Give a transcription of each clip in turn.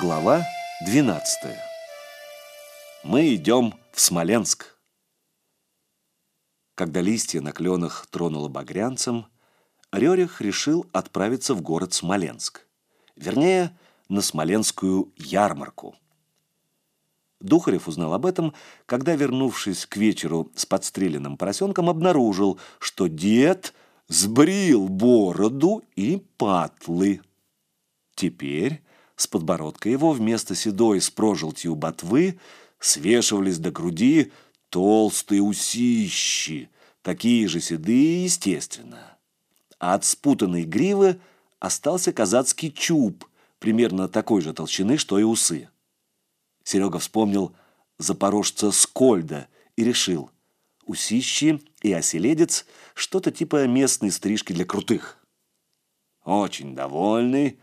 Глава 12. Мы идем в Смоленск. Когда листья на кленах тронуло багрянцем, Рерих решил отправиться в город Смоленск. Вернее, на Смоленскую ярмарку. Духарев узнал об этом, когда, вернувшись к вечеру с подстреленным поросенком, обнаружил, что дед сбрил бороду и патлы. Теперь с подбородка его вместо седой с прожилтью ботвы свешивались до груди толстые усищи, такие же седые, естественно. А от спутанной гривы остался казацкий чуб, примерно такой же толщины, что и усы. Серега вспомнил запорожца Скольда и решил, усищи и оселедец – что-то типа местной стрижки для крутых. Очень довольный,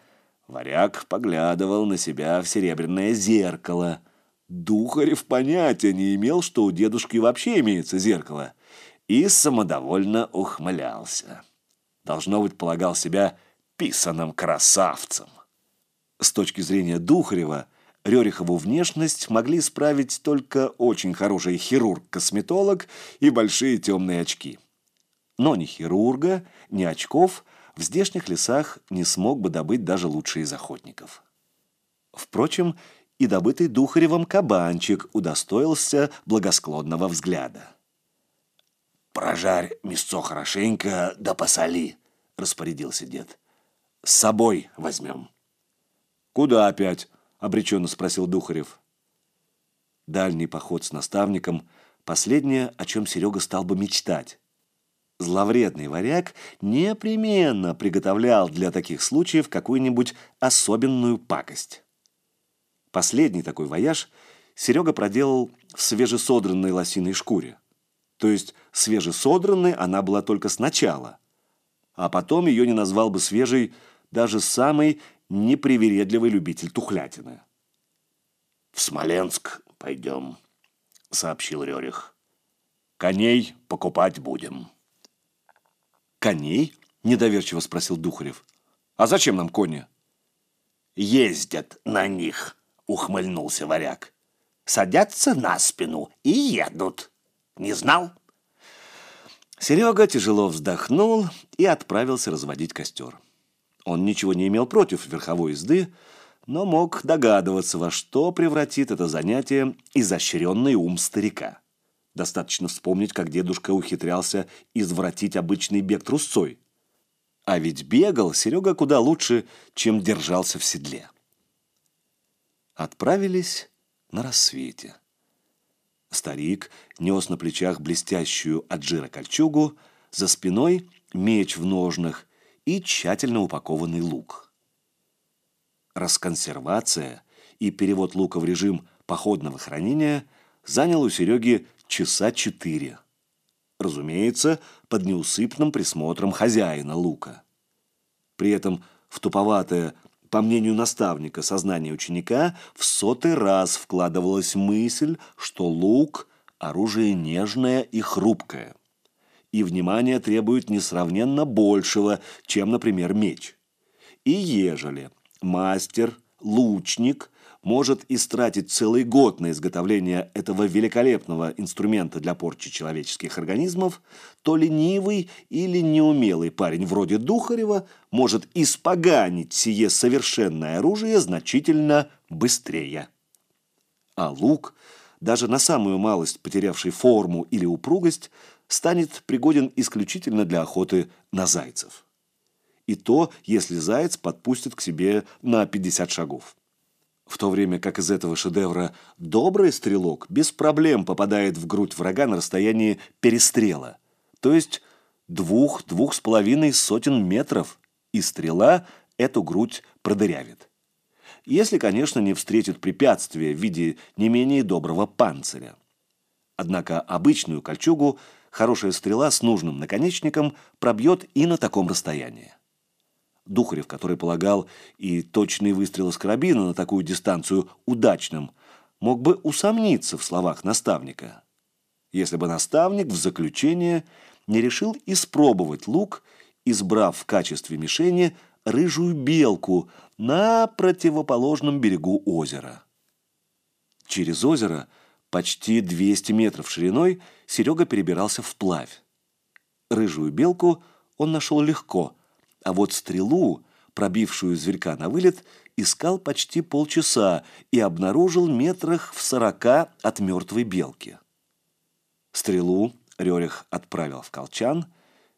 варяг поглядывал на себя в серебряное зеркало. Духарев понятия не имел, что у дедушки вообще имеется зеркало, и самодовольно ухмылялся. Должно быть, полагал себя писаным красавцем. С точки зрения Духарева, Рерихову внешность могли исправить только очень хороший хирург-косметолог и большие темные очки. Но ни хирурга, ни очков в здешних лесах не смог бы добыть даже лучший из охотников. Впрочем, и добытый Духаревым кабанчик удостоился благосклонного взгляда. «Прожарь мясцо хорошенько, да посоли», — распорядился дед. «С собой возьмем». «Куда опять?» — обреченно спросил Духарев. Дальний поход с наставником — последнее, о чем Серега стал бы мечтать. Зловредный варяг непременно приготовлял для таких случаев какую-нибудь особенную пакость. Последний такой вояж Серега проделал в свежесодранной лосиной шкуре. То есть свежесодранной она была только сначала, а потом ее не назвал бы свежей даже самый непривередливый любитель тухлятины. «В Смоленск пойдем», — сообщил Рерих. «Коней покупать будем». «Коней?» – недоверчиво спросил Духарев. «А зачем нам кони?» «Ездят на них», – ухмыльнулся варяг. «Садятся на спину и едут. Не знал?» Серега тяжело вздохнул и отправился разводить костер. Он ничего не имел против верховой езды, но мог догадываться, во что превратит это занятие изощренный ум старика. Достаточно вспомнить, как дедушка ухитрялся извратить обычный бег трусцой. А ведь бегал Серега куда лучше, чем держался в седле. Отправились на рассвете. Старик нес на плечах блестящую от жира кольчугу, за спиной меч в ножнах и тщательно упакованный лук. Расконсервация и перевод лука в режим походного хранения занял у Сереги часа четыре. Разумеется, под неусыпным присмотром хозяина лука. При этом в туповатое, по мнению наставника, сознание ученика в сотый раз вкладывалась мысль, что лук – оружие нежное и хрупкое. И внимание требует несравненно большего, чем, например, меч. И ежели мастер, лучник – может истратить целый год на изготовление этого великолепного инструмента для порчи человеческих организмов, то ленивый или неумелый парень вроде Духарева может испоганить сие совершенное оружие значительно быстрее. А лук, даже на самую малость потерявший форму или упругость, станет пригоден исключительно для охоты на зайцев. И то, если заяц подпустит к себе на 50 шагов в то время как из этого шедевра добрый стрелок без проблем попадает в грудь врага на расстоянии перестрела, то есть двух-двух с половиной сотен метров, и стрела эту грудь продырявит. Если, конечно, не встретит препятствия в виде не менее доброго панциря. Однако обычную кольчугу хорошая стрела с нужным наконечником пробьет и на таком расстоянии. Духарев, который полагал и точный выстрел из карабина на такую дистанцию удачным, мог бы усомниться в словах наставника. Если бы наставник в заключение не решил испробовать лук, избрав в качестве мишени рыжую белку на противоположном берегу озера. Через озеро, почти 200 метров шириной, Серега перебирался вплавь. Рыжую белку он нашел легко, а вот стрелу, пробившую зверька на вылет, искал почти полчаса и обнаружил метрах в сорока от мертвой белки. Стрелу Рерих отправил в колчан,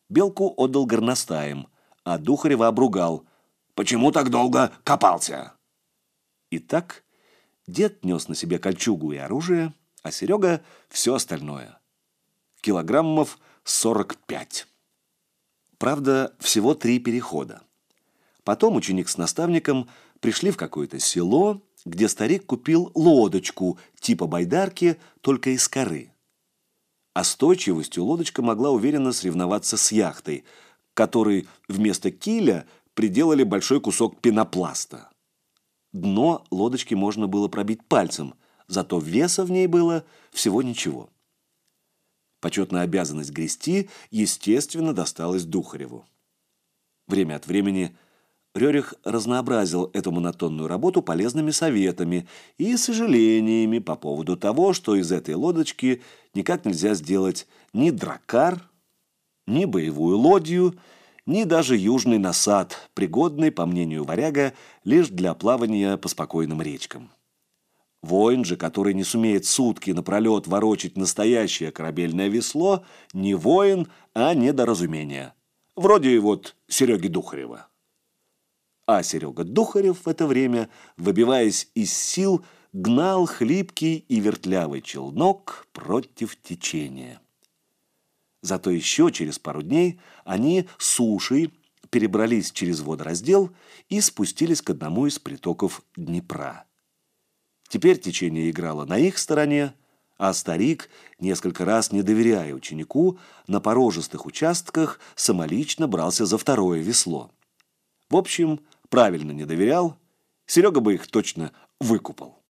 белку отдал горностаем, а Духарева обругал. «Почему так долго копался?» Итак, дед нес на себе кольчугу и оружие, а Серега — все остальное. Килограммов сорок пять. Правда, всего три перехода. Потом ученик с наставником пришли в какое-то село, где старик купил лодочку типа байдарки, только из коры. Остойчивостью лодочка могла уверенно соревноваться с яхтой, которой вместо киля приделали большой кусок пенопласта. Дно лодочки можно было пробить пальцем, зато веса в ней было всего ничего. Почетная обязанность грести, естественно, досталась Духареву. Время от времени Рерих разнообразил эту монотонную работу полезными советами и сожалениями по поводу того, что из этой лодочки никак нельзя сделать ни дракар, ни боевую лодью, ни даже южный насад, пригодный, по мнению варяга, лишь для плавания по спокойным речкам. Воин же, который не сумеет сутки напролет ворочить настоящее корабельное весло, не воин, а недоразумение. Вроде вот Сереги Духарева. А Серега Духарев в это время, выбиваясь из сил, гнал хлипкий и вертлявый челнок против течения. Зато еще через пару дней они сушей перебрались через водораздел и спустились к одному из притоков Днепра. Теперь течение играло на их стороне, а старик, несколько раз не доверяя ученику, на порожистых участках самолично брался за второе весло. В общем, правильно не доверял, Серега бы их точно выкупал.